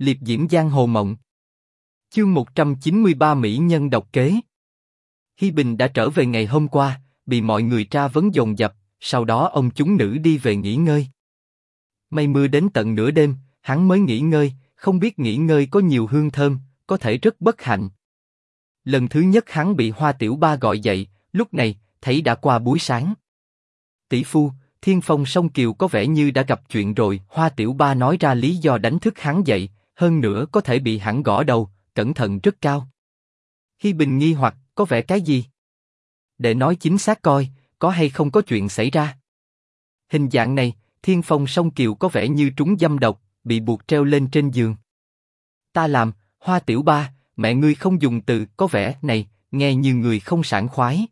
liệp diễm giang hồ mộng. Chương 193 Mỹ nhân độc kế. Hi Bình đã trở về ngày hôm qua, bị mọi người tra vấn dồn dập, sau đó ông chúng nữ đi về nghỉ ngơi. Mây mưa đến tận nửa đêm, hắn mới nghỉ ngơi, không biết nghỉ ngơi có nhiều hương thơm, có thể rất bất hạnh. Lần thứ nhất hắn bị Hoa Tiểu Ba gọi dậy, lúc này thấy đã qua buổi sáng. Tỷ phu, Thiên Phong Sông Kiều có vẻ như đã gặp chuyện rồi. Hoa Tiểu Ba nói ra lý do đánh thức hắn dậy, hơn nữa có thể bị hẳn gõ đầu, cẩn thận rất cao. Hi Bình nghi hoặc có vẻ cái gì? Để nói chính xác coi, có hay không có chuyện xảy ra. Hình dạng này, Thiên Phong Sông Kiều có vẻ như trúng dâm độc, bị buộc treo lên trên giường. Ta làm, Hoa Tiểu Ba, mẹ ngươi không dùng từ có vẻ này, nghe như người không sảng khoái.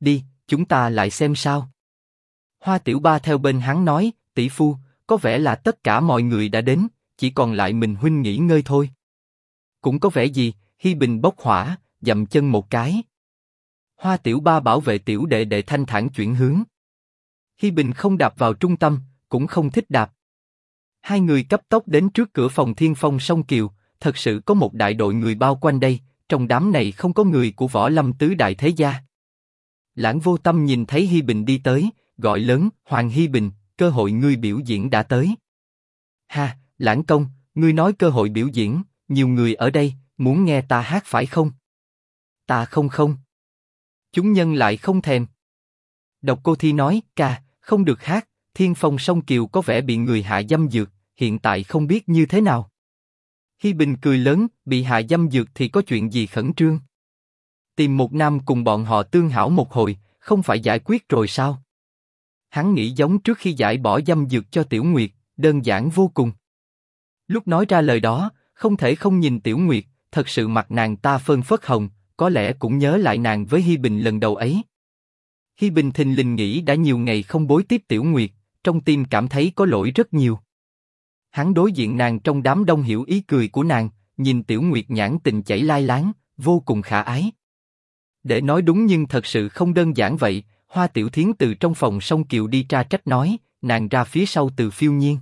Đi, chúng ta lại xem sao. Hoa Tiểu Ba theo bên hắn nói, tỷ phu, có vẻ là tất cả mọi người đã đến, chỉ còn lại mình huynh nghỉ ngơi thôi. Cũng có vẻ gì, Hi Bình bốc hỏa, dậm chân một cái. Hoa Tiểu Ba bảo vệ tiểu đệ đệ thanh thản chuyển hướng. Hi Bình không đạp vào trung tâm, cũng không thích đạp. Hai người cấp tốc đến trước cửa phòng Thiên Phong Sông Kiều, thật sự có một đại đội người bao quanh đây, trong đám này không có người của võ lâm tứ đại thế gia. Lãng vô tâm nhìn thấy Hi Bình đi tới, gọi lớn, Hoàng Hi Bình, cơ hội ngươi biểu diễn đã tới. Ha, Lãng công, ngươi nói cơ hội biểu diễn, nhiều người ở đây, muốn nghe ta hát phải không? Ta không không. Chúng nhân lại không thèm. Độc Cô Thi nói, ca, không được hát, Thiên Phong Sông Kiều có vẻ bị người hạ dâm dược, hiện tại không biết như thế nào. Hi Bình cười lớn, bị hạ dâm dược thì có chuyện gì khẩn trương? Tìm một nam cùng bọn họ tương hảo một hồi, không phải giải quyết rồi sao? Hắn nghĩ giống trước khi giải bỏ dâm dược cho Tiểu Nguyệt, đơn giản vô cùng. Lúc nói ra lời đó, không thể không nhìn Tiểu Nguyệt, thật sự mặt nàng ta phơn phớt hồng, có lẽ cũng nhớ lại nàng với Hi Bình lần đầu ấy. Hi Bình thình lình nghĩ đã nhiều ngày không bối tiếp Tiểu Nguyệt, trong tim cảm thấy có lỗi rất nhiều. Hắn đối diện nàng trong đám đông hiểu ý cười của nàng, nhìn Tiểu Nguyệt nhãn tình chảy lai láng, vô cùng khả ái. Để nói đúng nhưng thật sự không đơn giản vậy. Hoa Tiểu Thiến từ trong phòng sông kiều đi tra trách nói, nàng ra phía sau từ phiêu nhiên.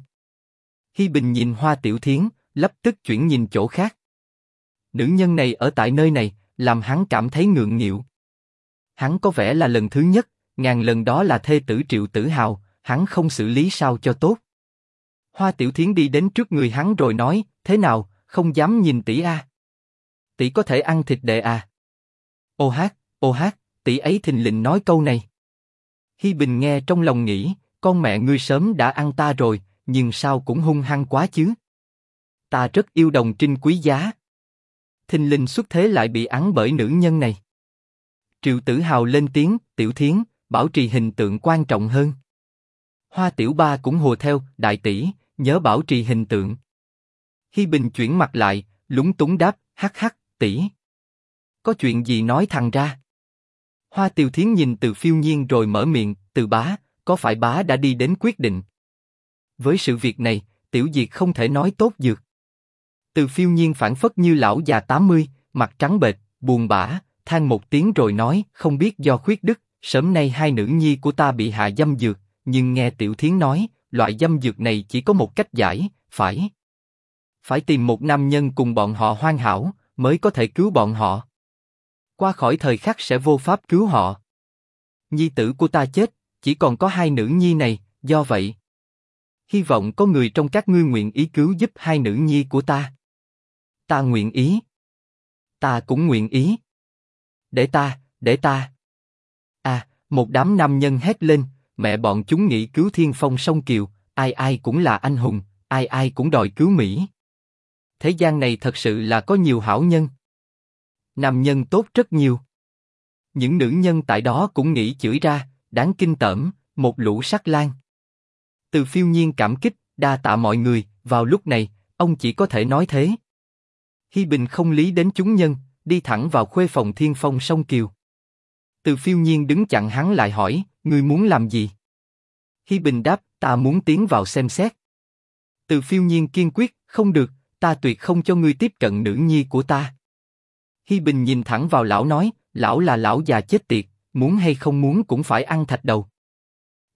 Hi Bình nhìn Hoa Tiểu Thiến, lập tức chuyển nhìn chỗ khác. Nữ nhân này ở tại nơi này, làm hắn cảm thấy ngượng nghịu. Hắn có vẻ là lần thứ nhất, ngàn lần đó là thê tử Triệu Tử Hào, hắn không xử lý sao cho tốt. Hoa Tiểu Thiến đi đến trước người hắn rồi nói, thế nào, không dám nhìn tỷ a? Tỷ có thể ăn thịt đệ à? Ô hát, ô hát, tỷ ấy thình lình nói câu này. Hi Bình nghe trong lòng nghĩ, con mẹ ngươi sớm đã ăn ta rồi, nhưng sao cũng hung hăng quá chứ? Ta rất yêu đồng trinh quý giá. Thinh Linh xuất thế lại bị án bởi nữ nhân này. Triệu Tử Hào lên tiếng, Tiểu Thiến, bảo trì hình tượng quan trọng hơn. Hoa Tiểu Ba cũng hùa theo, đại tỷ, nhớ bảo trì hình tượng. Hi Bình chuyển mặt lại, lúng túng đáp, hắc hắc, tỷ. Có chuyện gì nói thằng ra? Hoa Tiểu Thiến nhìn từ phiêu nhiên rồi mở miệng, từ bá, có phải bá đã đi đến quyết định? Với sự việc này, Tiểu Diệt không thể nói tốt dược. Từ phiêu nhiên phản phất như lão già 80, mặt trắng bệch, buồn bã, than một tiếng rồi nói, không biết do khuyết đức, sớm nay hai nữ nhi của ta bị hạ dâm dược, nhưng nghe Tiểu Thiến nói, loại dâm dược này chỉ có một cách giải, phải phải tìm một nam nhân cùng bọn họ hoàn hảo mới có thể cứu bọn họ. Qua khỏi thời khắc sẽ vô pháp cứu họ. Nhi tử của ta chết, chỉ còn có hai nữ nhi này, do vậy hy vọng có người trong các ngươi nguyện ý cứu giúp hai nữ nhi của ta. Ta nguyện ý. Ta cũng nguyện ý. Để ta, để ta. À, một đám nam nhân hét lên, mẹ bọn chúng nghĩ cứu thiên phong sông kiều, ai ai cũng là anh hùng, ai ai cũng đòi cứu Mỹ. Thế gian này thật sự là có nhiều hảo nhân. Nam nhân tốt rất nhiều. Những nữ nhân tại đó cũng nghĩ chửi ra, đáng kinh tởm, một lũ sắc lang. Từ phiêu nhiên cảm kích, đa tạ mọi người, vào lúc này, ông chỉ có thể nói thế. Hi Bình không lý đến chúng nhân, đi thẳng vào khuê phòng thiên phong sông kiều. Từ phiêu nhiên đứng chặn hắn lại hỏi, người muốn làm gì? Hi Bình đáp, ta muốn tiến vào xem xét. Từ phiêu nhiên kiên quyết, không được, ta tuyệt không cho ngươi tiếp cận nữ nhi của ta. Hi Bình nhìn thẳng vào lão nói, lão là lão già chết tiệt, muốn hay không muốn cũng phải ăn thạch đầu.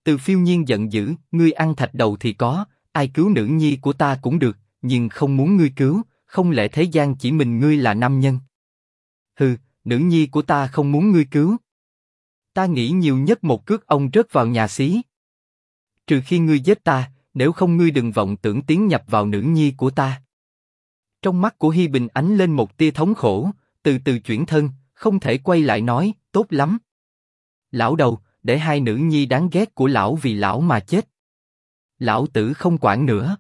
Từ phiêu nhiên giận dữ, ngươi ăn thạch đầu thì có, ai cứu nữ nhi của ta cũng được, nhưng không muốn ngươi cứu, không lẽ thế gian chỉ mình ngươi là nam nhân? Hừ, nữ nhi của ta không muốn ngươi cứu. Ta nghĩ nhiều nhất một cước ông rớt vào nhà xí. Trừ khi ngươi giết ta, nếu không ngươi đừng vọng tưởng tiến nhập vào nữ nhi của ta. Trong mắt của Hi Bình ánh lên một tia thống khổ, từ từ chuyển thân, không thể quay lại nói, tốt lắm. Lão đầu, để hai nữ nhi đáng ghét của lão vì lão mà chết. Lão tử không quản nữa.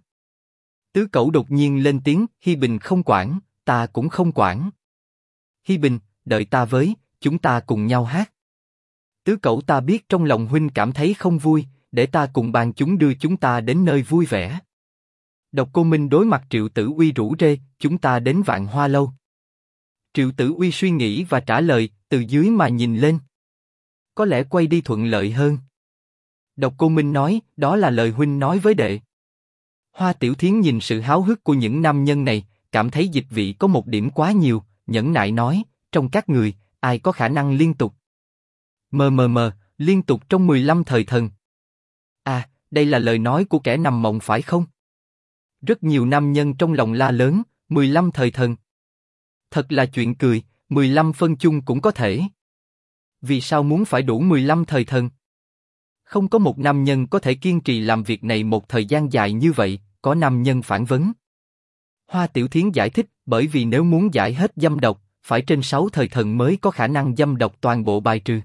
Tứ cẩu đột nhiên lên tiếng, Hi Bình không quản, ta cũng không quản. Hi Bình, đợi ta với, chúng ta cùng nhau hát. Tứ cẩu ta biết trong lòng huynh cảm thấy không vui, để ta cùng bàn chúng đưa chúng ta đến nơi vui vẻ. Độc Cô Minh đối mặt Triệu Tử Uy rủ rê, chúng ta đến Vạn Hoa lâu. Triệu Tử Uy suy nghĩ và trả lời, từ dưới mà nhìn lên. Có lẽ quay đi thuận lợi hơn. Độc Cô Minh nói, đó là lời huynh nói với đệ. Hoa Tiểu Thiến nhìn sự háo hức của những nam nhân này, cảm thấy dịch vị có một điểm quá nhiều, nhẫn nại nói, trong các người, ai có khả năng liên tục? Mờ mờ mờ, liên tục trong 15 thời thần. À, đây là lời nói của kẻ nằm mộng phải không? Rất nhiều nam nhân trong lòng la lớn, 15 thời thần. Thật là chuyện cười, 15 phân chung cũng có thể. Vì sao muốn phải đủ 15 thời thần? Không có một nam nhân có thể kiên trì làm việc này một thời gian dài như vậy, có nam nhân phản vấn. Hoa Tiểu Thiến giải thích, bởi vì nếu muốn giải hết dâm độc, phải trên sáu thời thần mới có khả năng dâm độc toàn bộ bài trừ.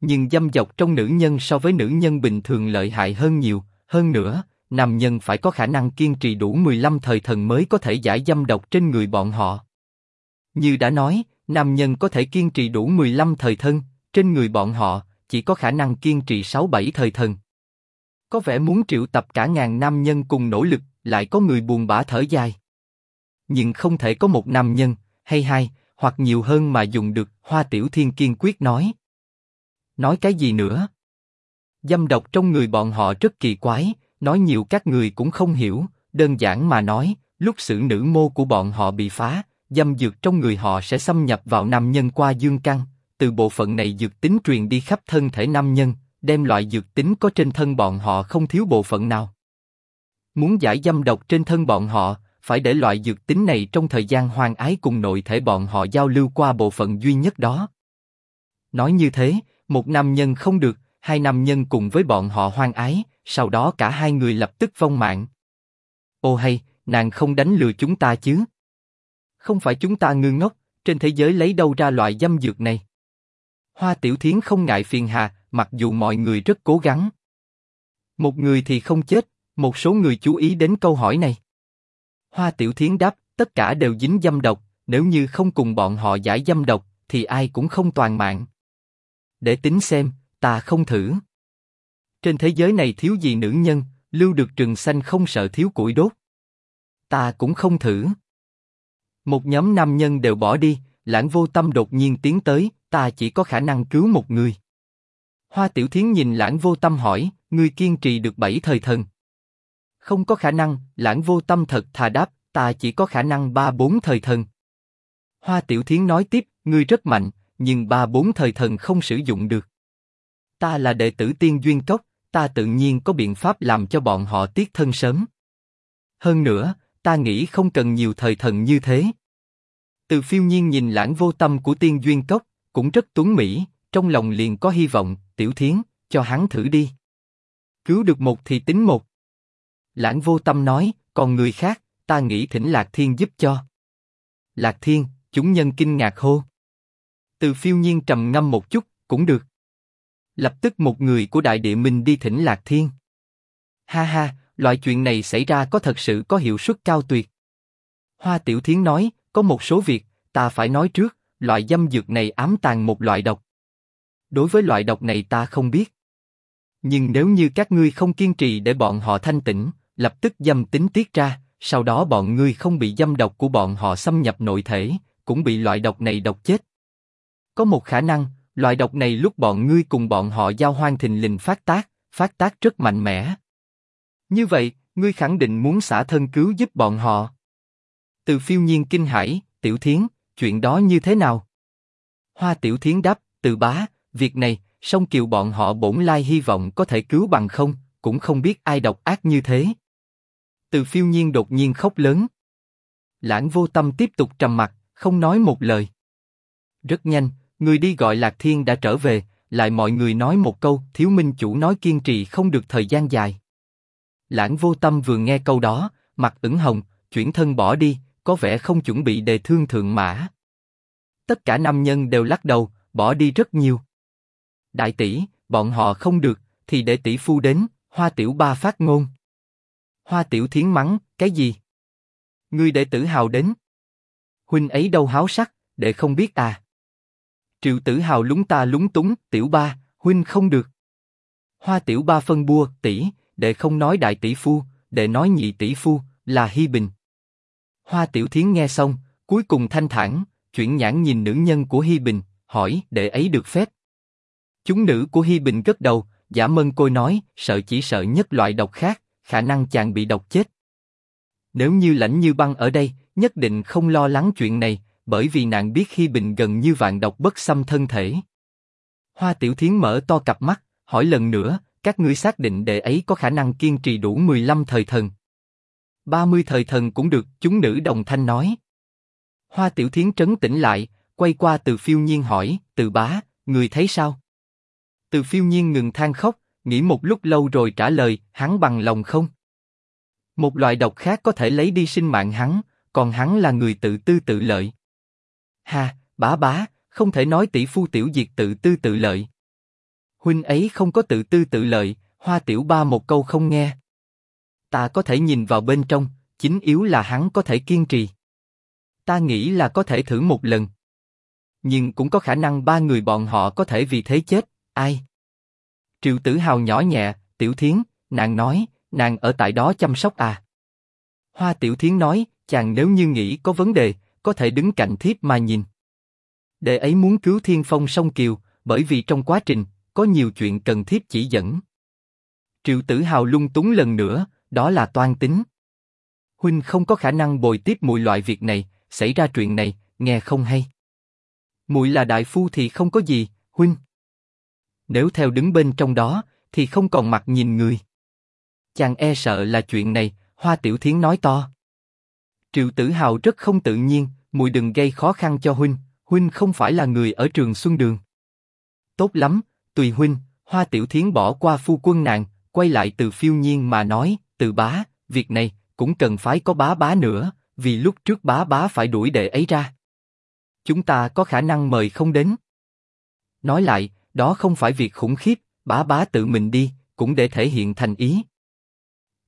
Nhưng dâm dọc trong nữ nhân so với nữ nhân bình thường lợi hại hơn nhiều, hơn nữa, nam nhân phải có khả năng kiên trì đủ 15 thời thần mới có thể giải dâm độc trên người bọn họ. Như đã nói, nam nhân có thể kiên trì đủ 15 thời thân, trên người bọn họ, chỉ có khả năng kiên trì 6-7 thời thân. Có vẻ muốn triệu tập cả ngàn nam nhân cùng nỗ lực, lại có người buồn bã thở dài. Nhưng không thể có một nam nhân, hay hai, hoặc nhiều hơn mà dùng được, Hoa Tiểu Thiên kiên quyết nói. Nói cái gì nữa? Dâm độc trong người bọn họ rất kỳ quái, nói nhiều các người cũng không hiểu, đơn giản mà nói, lúc sự nữ mô của bọn họ bị phá, dâm dược trong người họ sẽ xâm nhập vào nam nhân qua dương căn, từ bộ phận này dược tính truyền đi khắp thân thể nam nhân, đem loại dược tính có trên thân bọn họ không thiếu bộ phận nào. Muốn giải dâm độc trên thân bọn họ, phải để loại dược tính này trong thời gian hoang ái cùng nội thể bọn họ giao lưu qua bộ phận duy nhất đó. Nói như thế, một nam nhân không được, hai nam nhân cùng với bọn họ hoang ái, sau đó cả hai người lập tức vong mạng. Ô hay, nàng không đánh lừa chúng ta chứ? Không phải chúng ta ngư ngốc, trên thế giới lấy đâu ra loại dâm dược này? Hoa Tiểu Thiến không ngại phiền hà, mặc dù mọi người rất cố gắng. Một người thì không chết, một số người chú ý đến câu hỏi này. Hoa Tiểu Thiến đáp, tất cả đều dính dâm độc, nếu như không cùng bọn họ giải dâm độc, thì ai cũng không toàn mạng. Để tính xem, ta không thử. Trên thế giới này thiếu gì nữ nhân, lưu được trường xanh không sợ thiếu củi đốt. Ta cũng không thử. Một nhóm nam nhân đều bỏ đi, lãng vô tâm đột nhiên tiến tới, ta chỉ có khả năng cứu một người. Hoa Tiểu Thiến nhìn lãng vô tâm hỏi, ngươi kiên trì được bảy thời thần. Không có khả năng, lãng vô tâm thật thà đáp, ta chỉ có khả năng ba bốn thời thần. Hoa Tiểu Thiến nói tiếp, ngươi rất mạnh, nhưng ba bốn thời thần không sử dụng được. Ta là đệ tử tiên duyên cốc, ta tự nhiên có biện pháp làm cho bọn họ tiết thân sớm. Hơn nữa, ta nghĩ không cần nhiều thời thần như thế. Từ phiêu nhiên nhìn lãng vô tâm của tiên duyên cốc, cũng rất tuấn mỹ, trong lòng liền có hy vọng, tiểu thiến, cho hắn thử đi. Cứu được một thì tính một. Lãng vô tâm nói, còn người khác, ta nghĩ thỉnh Lạc Thiên giúp cho. Lạc Thiên, chúng nhân kinh ngạc hô. Từ phiêu nhiên trầm ngâm một chút, cũng được. Lập tức một người của Đại Địa Minh đi thỉnh Lạc Thiên. Ha ha, loại chuyện này xảy ra có thật sự có hiệu suất cao tuyệt. Hoa Tiểu Thiến nói, có một số việc, ta phải nói trước, loại dâm dược này ám tàng một loại độc. Đối với loại độc này ta không biết. Nhưng nếu như các ngươi không kiên trì để bọn họ thanh tĩnh, lập tức dâm tính tiết ra, sau đó bọn ngươi không bị dâm độc của bọn họ xâm nhập nội thể, cũng bị loại độc này độc chết. Có một khả năng, loại độc này lúc bọn ngươi cùng bọn họ giao hoang thình lình phát tác, phát tác rất mạnh mẽ. Như vậy, ngươi khẳng định muốn xả thân cứu giúp bọn họ. Từ phiêu nhiên kinh hãi, tiểu thiến, chuyện đó như thế nào? Hoa tiểu thiến đáp, từ bá, việc này, song kiều bọn họ bổn lai hy vọng có thể cứu bằng không, cũng không biết ai độc ác như thế. Từ phiêu nhiên đột nhiên khóc lớn. Lãng vô tâm tiếp tục trầm mặt, không nói một lời. Rất nhanh, người đi gọi Lạc Thiên đã trở về, lại mọi người nói một câu, thiếu minh chủ nói kiên trì không được thời gian dài. Lãng vô tâm vừa nghe câu đó, mặt ửng hồng, chuyển thân bỏ đi, có vẻ không chuẩn bị đề thương thượng mã. Tất cả nam nhân đều lắc đầu, bỏ đi rất nhiều. Đại tỷ, bọn họ không được, thì để tỷ phu đến, hoa tiểu ba phát ngôn. Hoa tiểu thiến mắng, cái gì? Ngươi để tử hào đến. Huynh ấy đâu háo sắc, để không biết à. Triệu tử hào lúng ta lúng túng, tiểu ba, huynh không được. Hoa tiểu ba phân bua, tỷ, để không nói đại tỷ phu, để nói nhị tỷ phu, là Hi Bình. Hoa Tiểu Thiến nghe xong, cuối cùng thanh thản, chuyển nhãn nhìn nữ nhân của Hi Bình, hỏi, để ấy được phép. Chúng nữ của Hi Bình gật đầu, giả mân côi nói, sợ chỉ sợ nhất loại độc khác, khả năng chàng bị độc chết. Nếu như lãnh như băng ở đây, nhất định không lo lắng chuyện này, bởi vì nàng biết Hi Bình gần như vạn độc bất xâm thân thể. Hoa Tiểu Thiến mở to cặp mắt, hỏi lần nữa, các ngươi xác định đệ ấy có khả năng kiên trì đủ 15 thời thần. 30 thời thần cũng được, chúng nữ đồng thanh nói. Hoa Tiểu Thiến trấn tĩnh lại, quay qua Từ Phiêu Nhiên hỏi, Từ Bá, người thấy sao? Từ Phiêu Nhiên ngừng than khóc, nghĩ một lúc lâu rồi trả lời, hắn bằng lòng không? Một loại độc khác có thể lấy đi sinh mạng hắn, còn hắn là người tự tư tự lợi. Ha, bá bá, không thể nói tỷ phu tiểu diệt tự tư tự lợi. Huynh ấy không có tự tư tự lợi, hoa tiểu ba một câu không nghe. Ta có thể nhìn vào bên trong, chính yếu là hắn có thể kiên trì. Ta nghĩ là có thể thử một lần. Nhưng cũng có khả năng ba người bọn họ có thể vì thế chết, ai? Triệu Tử Hào nhỏ nhẹ, Tiểu Thiến, nàng nói, nàng ở tại đó chăm sóc à? Hoa Tiểu Thiến nói, chàng nếu như nghĩ có vấn đề, có thể đứng cạnh thiếp mà nhìn. Đệ ấy muốn cứu Thiên Phong sông Kiều, bởi vì trong quá trình có nhiều chuyện cần thiết chỉ dẫn. Triệu Tử Hào lung túng lần nữa, đó là toan tính. Huynh không có khả năng bồi tiếp mùi loại việc này, xảy ra chuyện này, nghe không hay. Mùi là đại phu thì không có gì, huynh. Nếu theo đứng bên trong đó, thì không còn mặt nhìn người. Chàng e sợ là chuyện này, Hoa Tiểu Thiến nói to. Triệu Tử Hào rất không tự nhiên, mùi đừng gây khó khăn cho huynh, huynh không phải là người ở trường Xuân Đường. Tốt lắm, tùy huynh. Hoa Tiểu Thiến bỏ qua phu quân nàng, quay lại từ phiêu nhiên mà nói, từ bá, việc này cũng cần phải có bá bá nữa, vì lúc trước bá bá phải đuổi đệ ấy ra. Chúng ta có khả năng mời không đến. Nói lại, đó không phải việc khủng khiếp, bá bá tự mình đi, cũng để thể hiện thành ý.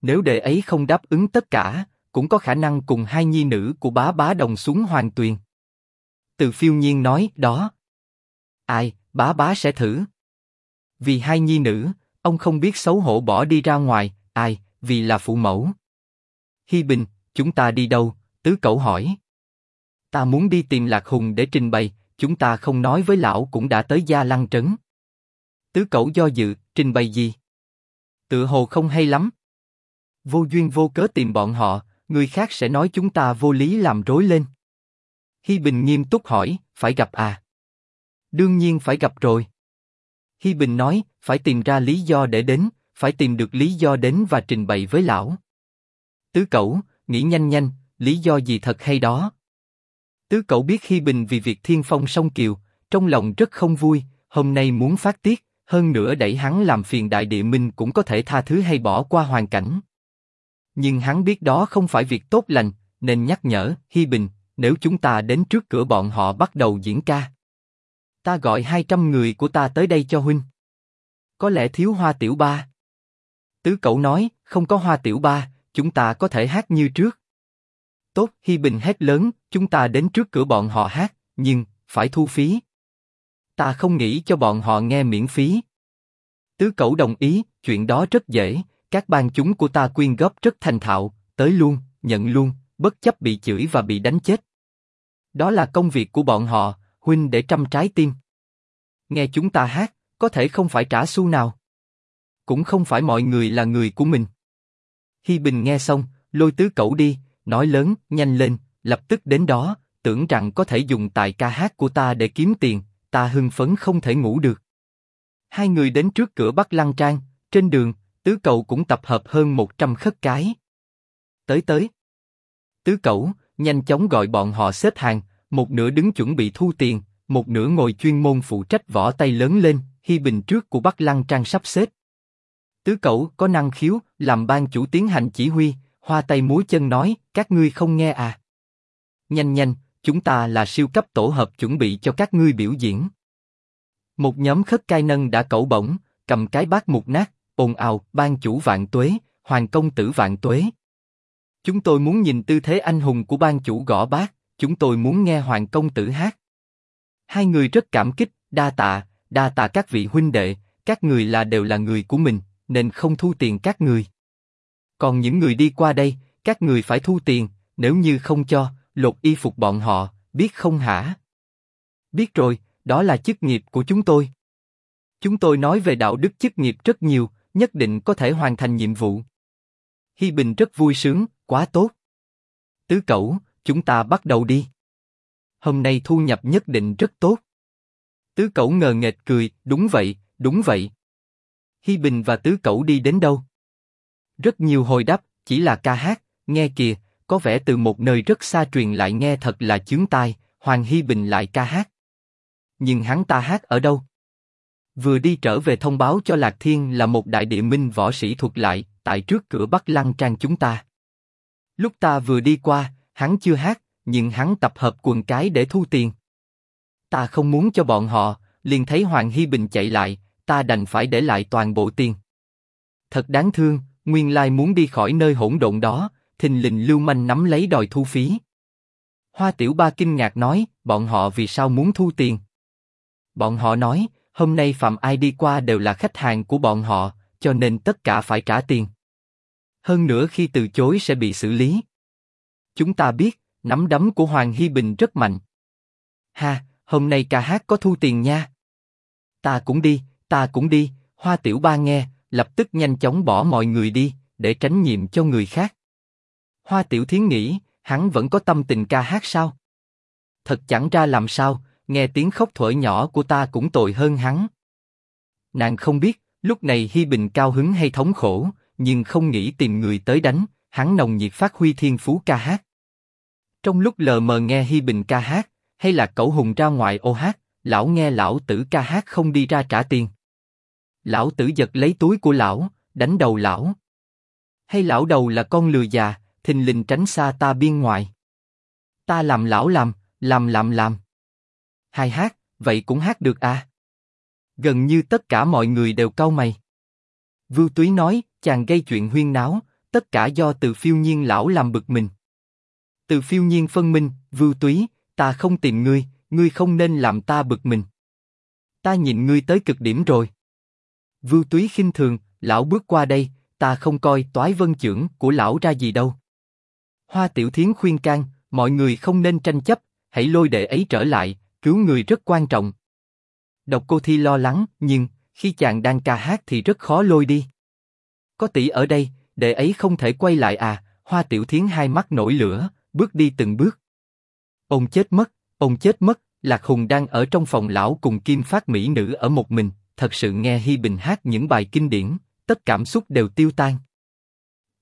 Nếu đệ ấy không đáp ứng tất cả, cũng có khả năng cùng hai nhi nữ của bá bá đồng xuống hoàng tuyền. Từ phiêu nhiên nói, đó. Ai, bá bá sẽ thử. Vì hai nhi nữ, ông không biết xấu hổ bỏ đi ra ngoài, ai, vì là phụ mẫu. Hi Bình, chúng ta đi đâu? Tứ Cẩu hỏi. Ta muốn đi tìm Lạc Hùng để trình bày, chúng ta không nói với lão cũng đã tới Gia Lăng Trấn. Tứ Cẩu do dự, trình bày gì? Tự hồ không hay lắm. Vô duyên vô cớ tìm bọn họ, người khác sẽ nói chúng ta vô lý làm rối lên. Hi Bình nghiêm túc hỏi, phải gặp à? Đương nhiên phải gặp rồi. Hi Bình nói, phải tìm ra lý do để đến, phải tìm được lý do đến và trình bày với lão. Tứ Cẩu, nghĩ nhanh nhanh, lý do gì thật hay đó. Tứ Cẩu biết Hi Bình vì việc Thiên Phong sông Kiều, trong lòng rất không vui, hôm nay muốn phát tiết, hơn nữa đẩy hắn làm phiền Đại Địa Minh cũng có thể tha thứ hay bỏ qua hoàn cảnh. Nhưng hắn biết đó không phải việc tốt lành, nên nhắc nhở Hi Bình, nếu chúng ta đến trước cửa bọn họ bắt đầu diễn ca. Ta gọi 200 người của ta tới đây cho huynh. Có lẽ thiếu hoa tiểu ba. Tứ cậu nói, không có hoa tiểu ba, chúng ta có thể hát như trước. Tốt, Hi Bình hét lớn, chúng ta đến trước cửa bọn họ hát, nhưng phải thu phí. Ta không nghĩ cho bọn họ nghe miễn phí. Tứ cậu đồng ý, chuyện đó rất dễ, các ban chúng của ta quyên góp rất thành thạo, tới luôn, nhận luôn, bất chấp bị chửi và bị đánh chết. Đó là công việc của bọn họ, huynh để trăm trái tim. Nghe chúng ta hát, có thể không phải trả xu nào. Cũng không phải mọi người là người của mình. Hi Bình nghe xong, lôi tứ cậu đi, nói lớn, nhanh lên, lập tức đến đó, tưởng rằng có thể dùng tài ca hát của ta để kiếm tiền, ta hưng phấn không thể ngủ được. Hai người đến trước cửa Bắc Lăng Trang, trên đường, tứ cậu cũng tập hợp hơn một trăm khất cái. tới tới. Tứ cậu, nhanh chóng gọi bọn họ xếp hàng, một nửa đứng chuẩn bị thu tiền, một nửa ngồi chuyên môn phụ trách võ tay lớn lên, Hi Bình trước của Bắc Lăng Trang sắp xếp. Tứ cậu có năng khiếu, làm ban chủ tiến hành chỉ huy, hoa tay múa chân nói, các ngươi không nghe à? Nhanh nhanh, chúng ta là siêu cấp tổ hợp chuẩn bị cho các ngươi biểu diễn. Một nhóm khất cai nâng đã cẩu bổng, cầm cái bát mục nát, ồn ào, ban chủ vạn tuế, hoàng công tử vạn tuế. Chúng tôi muốn nhìn tư thế anh hùng của ban chủ gõ bát, chúng tôi muốn nghe hoàng công tử hát. Hai người rất cảm kích, đa tạ, đa tạ các vị huynh đệ, các người là đều là người của mình, nên không thu tiền các người. Còn những người đi qua đây, các người phải thu tiền, nếu như không cho, lột y phục bọn họ, biết không hả? Biết rồi, đó là chức nghiệp của chúng tôi. Chúng tôi nói về đạo đức chức nghiệp rất nhiều, nhất định có thể hoàn thành nhiệm vụ. Hi Bình rất vui sướng, quá tốt. Tứ cẩu, chúng ta bắt đầu đi. Hôm nay thu nhập nhất định rất tốt. Tứ cẩu ngờ nghệch cười, đúng vậy, đúng vậy. Hi Bình và tứ cẩu đi đến đâu? Rất nhiều hồi đáp, chỉ là ca hát, nghe kìa, có vẻ từ một nơi rất xa truyền lại nghe thật là chướng tai, Hoàng Hi Bình lại ca hát. Nhưng hắn ta hát ở đâu? Vừa đi trở về thông báo cho Lạc Thiên là một đại địa minh võ sĩ thuật lại, tại trước cửa Bắc Lăng Trang chúng ta. Lúc ta vừa đi qua, hắn chưa hát, nhưng hắn tập hợp quần cái để thu tiền. Ta không muốn cho bọn họ, liền thấy Hoàng Hi Bình chạy lại, ta đành phải để lại toàn bộ tiền. Thật đáng thương, nguyên lai muốn đi khỏi nơi hỗn độn đó, thình lình lưu manh nắm lấy đòi thu phí. Hoa Tiểu Ba kinh ngạc nói, bọn họ vì sao muốn thu tiền? Bọn họ nói, hôm nay phạm ai đi qua đều là khách hàng của bọn họ, cho nên tất cả phải trả tiền. Hơn nữa khi từ chối sẽ bị xử lý. Chúng ta biết, nắm đấm của Hoàng Hi Bình rất mạnh. Ha, hôm nay ca hát có thu tiền nha. Ta cũng đi, ta cũng đi. Hoa Tiểu Ba nghe, lập tức nhanh chóng bỏ mọi người đi, để tránh nhiệm cho người khác. Hoa Tiểu Thiến nghĩ, hắn vẫn có tâm tình ca hát sao? Thật chẳng ra làm sao, nghe tiếng khóc thổi nhỏ của ta cũng tội hơn hắn. Nàng không biết, lúc này Hi Bình cao hứng hay thống khổ, nhưng không nghĩ tìm người tới đánh, hắn nồng nhiệt phát huy thiên phú ca hát. Trong lúc lờ mờ nghe Hi Bình ca hát, hay là cậu hùng ra ngoài ô hát, lão nghe lão tử ca hát không đi ra trả tiền. Lão tử giật lấy túi của lão, đánh đầu lão. Hay lão đầu là con lừa già, thình lình tránh xa ta biên ngoài. Ta làm lão làm, làm làm làm. Hai hát, vậy cũng hát được à? Gần như tất cả mọi người đều cau mày. Vưu Túy nói, chàng gây chuyện huyên náo, tất cả do từ phiêu nhiên lão làm bực mình. Từ phiêu nhiên phân minh, Vưu Túy, ta không tìm ngươi, ngươi không nên làm ta bực mình. Ta nhìn ngươi tới cực điểm rồi. Vưu Túy khinh thường, lão bước qua đây, ta không coi toái vân trưởng của lão ra gì đâu. Hoa Tiểu Thiến khuyên can, mọi người không nên tranh chấp, hãy lôi đệ ấy trở lại, cứu người rất quan trọng. Độc Cô Thi lo lắng, nhưng khi chàng đang ca hát thì rất khó lôi đi. Có tỷ ở đây, đệ ấy không thể quay lại à? Hoa Tiểu Thiến hai mắt nổi lửa, bước đi từng bước. Ông chết mất, ông chết mất. Lạc Hùng đang ở trong phòng lão cùng Kim Phát mỹ nữ ở một mình, thật sự nghe Hi Bình hát những bài kinh điển, tất cảm xúc đều tiêu tan.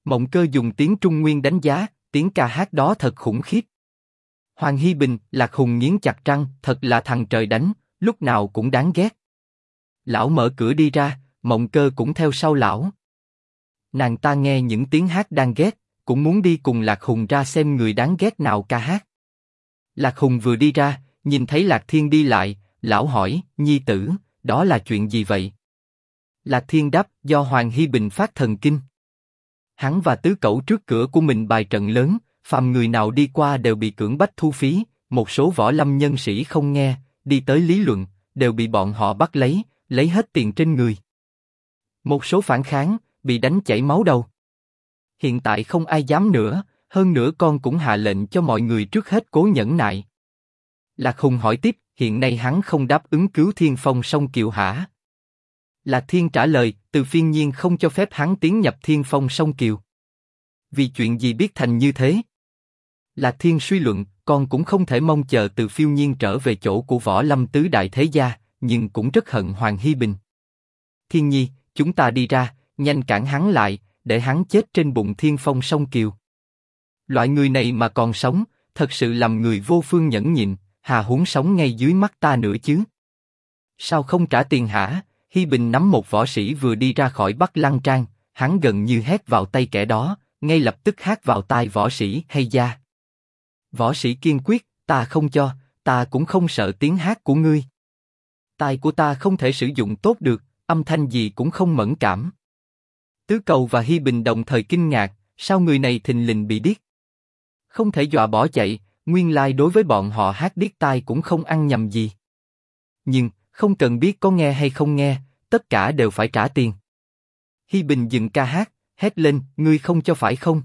Mộng Cơ dùng tiếng Trung Nguyên đánh giá, tiếng ca hát đó thật khủng khiếp. Hoàng Hi Bình, Lạc Hùng nghiến chặt răng, thật là thằng trời đánh, lúc nào cũng đáng ghét. Lão mở cửa đi ra, Mộng Cơ cũng theo sau lão. Nàng ta nghe những tiếng hát đang ghét, cũng muốn đi cùng Lạc Hùng ra xem người đáng ghét nào ca hát. Lạc Hùng vừa đi ra, nhìn thấy Lạc Thiên đi lại, lão hỏi, Nhi tử, đó là chuyện gì vậy? Lạc Thiên đáp, do Hoàng hy Bình phát thần kinh. Hắn và tứ cẩu trước cửa của mình bài trận lớn, phàm người nào đi qua đều bị cưỡng bách thu phí, một số võ lâm nhân sĩ không nghe, đi tới lý luận, đều bị bọn họ bắt lấy, lấy hết tiền trên người. Một số phản kháng, bị đánh chảy máu đầu. Hiện tại không ai dám nữa, hơn nữa con cũng hạ lệnh cho mọi người trước hết cố nhẫn nại. Lạc Hùng hỏi tiếp, hiện nay hắn không đáp ứng cứu Thiên Phong sông Kiều hả? Lạc Thiên trả lời, từ phiên nhiên không cho phép hắn tiến nhập Thiên Phong sông Kiều. Vì chuyện gì biết thành như thế? Lạc Thiên suy luận, con cũng không thể mong chờ từ phiêu nhiên trở về chỗ của võ lâm tứ đại thế gia, nhưng cũng rất hận Hoàng Hy Bình. Thiên nhi, chúng ta đi ra, nhanh cản hắn lại, để hắn chết trên bụng Thiên Phong sông Kiều. Loại người này mà còn sống, thật sự làm người vô phương nhẫn nhịn, hà huống sống ngay dưới mắt ta nữa chứ. Sao không trả tiền hả? Hi Bình nắm một võ sĩ vừa đi ra khỏi Bắc Lăng Trang, hắn gần như hét vào tay kẻ đó, ngay lập tức hát vào tai võ sĩ hay gia. Võ sĩ kiên quyết, ta không cho, ta cũng không sợ tiếng hát của ngươi. Tai của ta không thể sử dụng tốt được, âm thanh gì cũng không mẫn cảm. Tứ cầu và Hi Bình đồng thời kinh ngạc, sao người này thình lình bị điếc? Không thể dọa bỏ chạy, nguyên lai đối với bọn họ hát điếc tai cũng không ăn nhầm gì. Nhưng, không cần biết có nghe hay không nghe, tất cả đều phải trả tiền. Hi Bình dừng ca hát, hét lên, ngươi không cho phải không?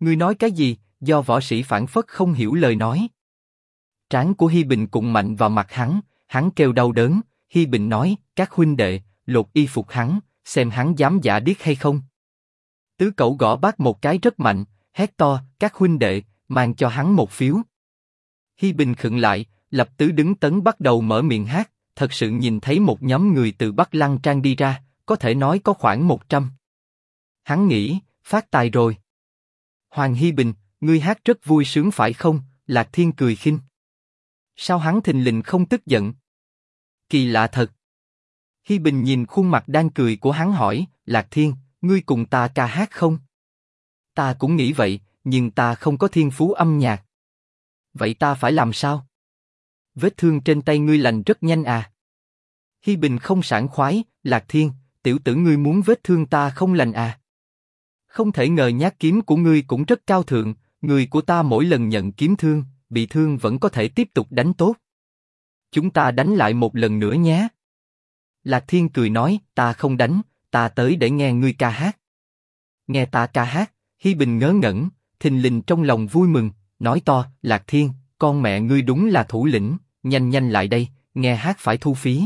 Ngươi nói cái gì? Do võ sĩ phản phất không hiểu lời nói. Trán của Hi Bình cũng mạnh vào mặt hắn, hắn kêu đau đớn. Hi Bình nói, các huynh đệ, lột y phục hắn, xem hắn dám giả điếc hay không. Tứ cậu gõ bác một cái rất mạnh, hét to, các huynh đệ, mang cho hắn một phiếu. Hi Bình khựng lại, lập tứ đứng tấn bắt đầu mở miệng hát, thật sự nhìn thấy một nhóm người từ Bắc Lăng Trang đi ra, có thể nói có khoảng 100. Hắn nghĩ, phát tài rồi. Hoàng Hi Bình, ngươi hát rất vui sướng phải không? Lạc Thiên cười khinh. Sao hắn thình lình không tức giận? Kỳ lạ thật. Hi Bình nhìn khuôn mặt đang cười của hắn hỏi, Lạc Thiên, ngươi cùng ta ca hát không? Ta cũng nghĩ vậy, nhưng ta không có thiên phú âm nhạc. Vậy ta phải làm sao? Vết thương trên tay ngươi lành rất nhanh à? Hi Bình không sảng khoái, Lạc Thiên, tiểu tử ngươi muốn vết thương ta không lành à? Không thể ngờ nhát kiếm của ngươi cũng rất cao thượng, người của ta mỗi lần nhận kiếm thương, bị thương vẫn có thể tiếp tục đánh tốt. Chúng ta đánh lại một lần nữa nhé. Lạc Thiên cười nói, ta không đánh, ta tới để nghe ngươi ca hát. Nghe ta ca hát, Hi Bình ngớ ngẩn, thình lình trong lòng vui mừng, nói to, Lạc Thiên, con mẹ ngươi đúng là thủ lĩnh, nhanh nhanh lại đây, nghe hát phải thu phí.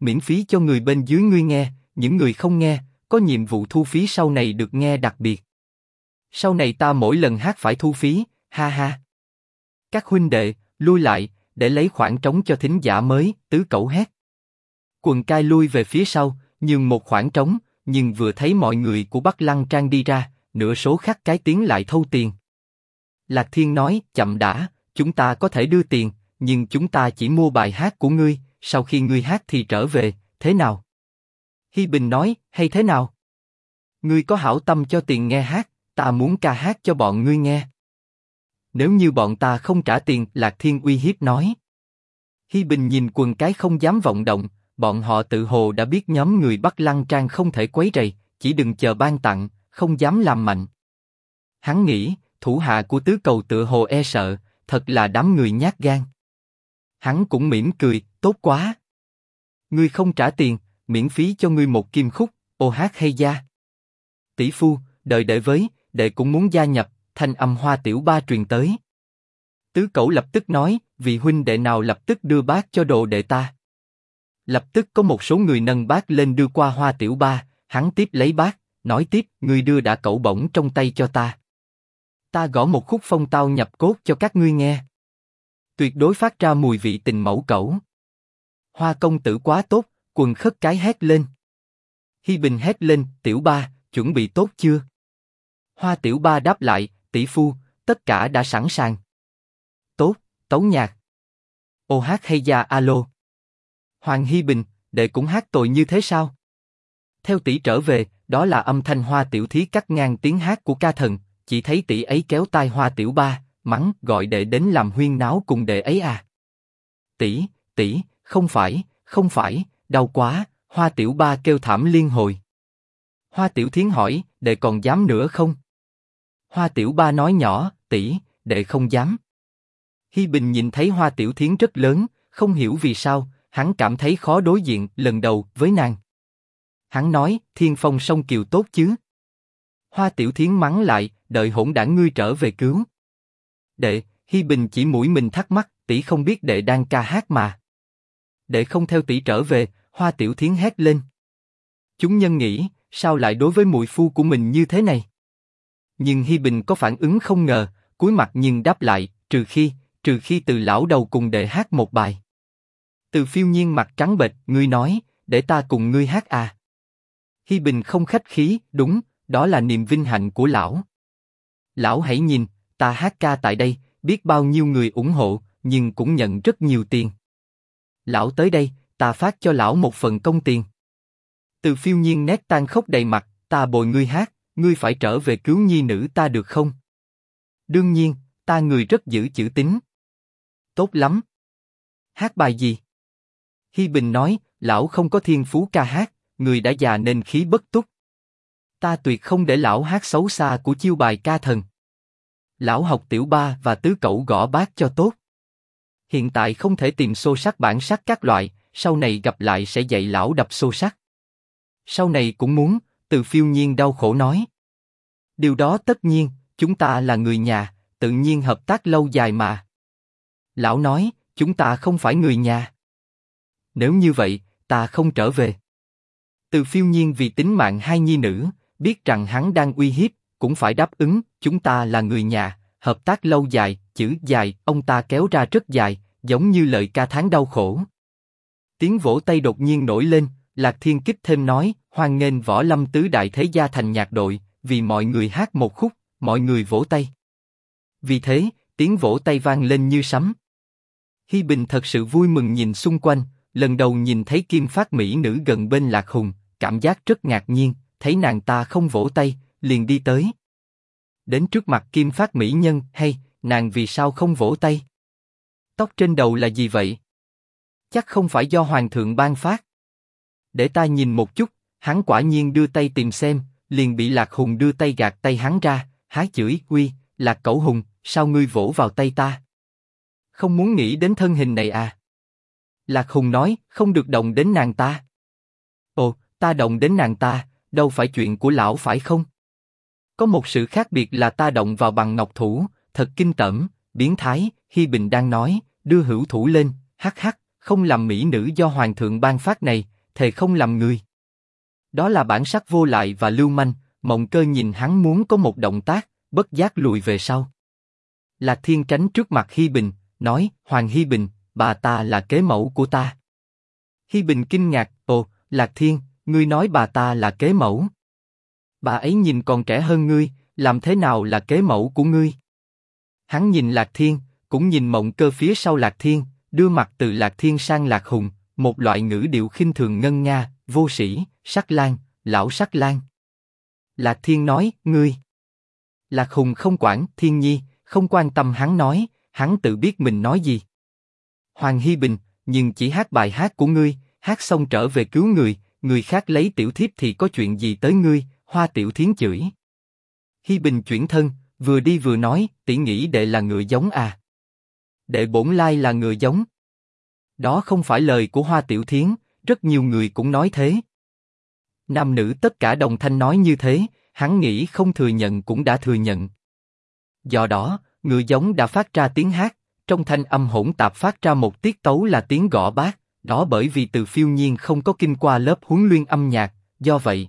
Miễn phí cho người bên dưới ngươi nghe, những người không nghe, có nhiệm vụ thu phí sau này được nghe đặc biệt. Sau này ta mỗi lần hát phải thu phí, ha ha. Các huynh đệ, lui lại, để lấy khoảng trống cho thính giả mới, tứ cẩu hét. Quần cai lui về phía sau, nhường một khoảng trống, nhưng vừa thấy mọi người của Bắc Lăng Trang đi ra, nửa số khác cái tiếng lại thâu tiền. Lạc Thiên nói, chậm đã, chúng ta có thể đưa tiền, nhưng chúng ta chỉ mua bài hát của ngươi, sau khi ngươi hát thì trở về, thế nào? Hi Bình nói, hay thế nào? Ngươi có hảo tâm cho tiền nghe hát, ta muốn ca hát cho bọn ngươi nghe. Nếu như bọn ta không trả tiền, Lạc Thiên uy hiếp nói. Hi Bình nhìn quần cái không dám vọng động, bọn họ tự hồ đã biết nhóm người Bắc Lăng Trang không thể quấy rầy, chỉ đừng chờ ban tặng, không dám làm mạnh. Hắn nghĩ, thủ hạ của tứ cầu tự hồ e sợ, thật là đám người nhát gan. Hắn cũng mỉm cười, tốt quá. Ngươi không trả tiền, miễn phí cho ngươi một kim khúc, ô hát hay gia. Tỷ phu, đợi đệ với, đệ cũng muốn gia nhập, thanh âm hoa tiểu ba truyền tới. Tứ cẩu lập tức nói, vị huynh đệ nào lập tức đưa bát cho đồ đệ ta. Lập tức có một số người nâng bát lên đưa qua hoa tiểu ba, hắn tiếp lấy bát, nói tiếp, người đưa đã cậu bổng trong tay cho ta. Ta gõ một khúc phong tao nhập cốt cho các ngươi nghe. Tuyệt đối phát ra mùi vị tình mẫu cẩu. Hoa công tử quá tốt, quần khất cái hét lên. Hi Bình hét lên, tiểu ba, chuẩn bị tốt chưa? Hoa tiểu ba đáp lại, tỷ phu, tất cả đã sẵn sàng. Tốt, tấu nhạc. Ô hát hay gia alo. Hoàng Hi Bình, đệ cũng hát tội như thế sao? Theo tỷ trở về, đó là âm thanh hoa tiểu thí cắt ngang tiếng hát của ca thần, chỉ thấy tỷ ấy kéo tai hoa tiểu ba, mắng gọi đệ đến làm huyên náo cùng đệ ấy à. Tỷ, tỷ, không phải, không phải, đau quá, hoa tiểu ba kêu thảm liên hồi. Hoa tiểu thiến hỏi, đệ còn dám nữa không? Hoa tiểu ba nói nhỏ, tỷ, đệ không dám. Hi Bình nhìn thấy hoa tiểu thiến rất lớn, không hiểu vì sao, hắn cảm thấy khó đối diện lần đầu với nàng. Hắn nói, thiên phong sông kiều tốt chứ. Hoa tiểu thiến mắng lại, đợi hỗn đảng ngươi trở về cứu. Đệ, Hi Bình chỉ mũi mình thắc mắc, tỷ không biết đệ đang ca hát mà. Đệ không theo tỷ trở về, hoa tiểu thiến hét lên. Chúng nhân nghĩ, sao lại đối với muội phu của mình như thế này? Nhưng Hi Bình có phản ứng không ngờ, cúi mặt nhưng đáp lại, trừ khi, trừ khi từ lão đầu cùng đệ hát một bài. Từ phiêu nhiên mặt trắng bệch, ngươi nói, để ta cùng ngươi hát à? Hi Bình không khách khí, đúng, đó là niềm vinh hạnh của lão. Lão hãy nhìn, ta hát ca tại đây, biết bao nhiêu người ủng hộ, nhưng cũng nhận rất nhiều tiền. Lão tới đây, ta phát cho lão một phần công tiền. Từ phiêu nhiên nét tan khóc đầy mặt, ta bồi ngươi hát, ngươi phải trở về cứu nhi nữ ta được không? Đương nhiên, ta người rất giữ chữ tín. Tốt lắm. Hát bài gì? Hi Bình nói, lão không có thiên phú ca hát, người đã già nên khí bất túc. Ta tuyệt không để lão hát xấu xa của chiêu bài ca thần. Lão học tiểu ba và tứ cậu gõ bát cho tốt. Hiện tại không thể tìm xô sắc bản sắc các loại, sau này gặp lại sẽ dạy lão đập xô sắc. Sau này cũng muốn, từ phiêu nhiên đau khổ nói. Điều đó tất nhiên, chúng ta là người nhà, tự nhiên hợp tác lâu dài mà. Lão nói, chúng ta không phải người nhà. Nếu như vậy, ta không trở về. Từ phiêu nhiên vì tính mạng hai nhi nữ, biết rằng hắn đang uy hiếp, cũng phải đáp ứng. Chúng ta là người nhà, hợp tác lâu dài, chữ dài, ông ta kéo ra rất dài, giống như lời ca tháng đau khổ. Tiếng vỗ tay đột nhiên nổi lên, Lạc Thiên kích thêm nói, hoan nghênh võ lâm tứ đại thế gia thành nhạc đội, vì mọi người hát một khúc, mọi người vỗ tay. Vì thế, tiếng vỗ tay vang lên như sấm. Hi Bình thật sự vui mừng nhìn xung quanh, lần đầu nhìn thấy kim phát mỹ nữ gần bên Lạc Hùng, cảm giác rất ngạc nhiên, thấy nàng ta không vỗ tay, liền đi tới. Đến trước mặt kim phát mỹ nhân, hay, nàng vì sao không vỗ tay? Tóc trên đầu là gì vậy? Chắc không phải do hoàng thượng ban phát. Để ta nhìn một chút, hắn quả nhiên đưa tay tìm xem, liền bị lạc hùng đưa tay gạt tay hắn ra, hái chửi, uy, lạc cẩu hùng, sao ngươi vỗ vào tay ta? Không muốn nghĩ đến thân hình này à? Lạc hùng nói, không được động đến nàng ta. Ồ, ta động đến nàng ta, đâu phải chuyện của lão phải không? Có một sự khác biệt là ta động vào bằng ngọc thủ, thật kinh tởm, biến thái. Hi Bình đang nói, đưa hữu thủ lên, hắc hắc, không làm mỹ nữ do hoàng thượng ban phát này, thề không làm người. Đó là bản sắc vô lại và lưu manh. Mộng cơ nhìn hắn muốn có một động tác, bất giác lùi về sau. Lạc Thiên tránh trước mặt Hi Bình, nói: Hoàng Hi Bình, bà ta là kế mẫu của ta. Hi Bình kinh ngạc, ồ, Lạc Thiên, ngươi nói bà ta là kế mẫu? Bà ấy nhìn còn trẻ hơn ngươi, làm thế nào là kế mẫu của ngươi? Hắn nhìn Lạc Thiên, cũng nhìn Mộng Cơ phía sau Lạc Thiên, đưa mặt từ Lạc Thiên sang Lạc Hùng, một loại ngữ điệu khinh thường ngân nga, vô sĩ, sắc lan, lão sắc lan. Lạc Thiên nói, ngươi. Lạc Hùng không quản, Thiên Nhi, không quan tâm hắn nói, hắn tự biết mình nói gì. Hoàng Hi Bình, nhưng chỉ hát bài hát của ngươi, hát xong trở về cứu người, người khác lấy tiểu thiếp thì có chuyện gì tới ngươi? Hoa Tiểu Thiến chửi. Hi Bình chuyển thân, vừa đi vừa nói, tỷ nghĩ đệ là người giống à? Đệ bổn lai là người giống. Đó không phải lời của Hoa Tiểu Thiến, rất nhiều người cũng nói thế. Nam nữ tất cả đồng thanh nói như thế, hắn nghĩ không thừa nhận cũng đã thừa nhận. Do đó, người giống đã phát ra tiếng hát, trong thanh âm hỗn tạp phát ra một tiết tấu là tiếng gõ bát, đó bởi vì từ phiêu nhiên không có kinh qua lớp huấn luyện âm nhạc, do vậy,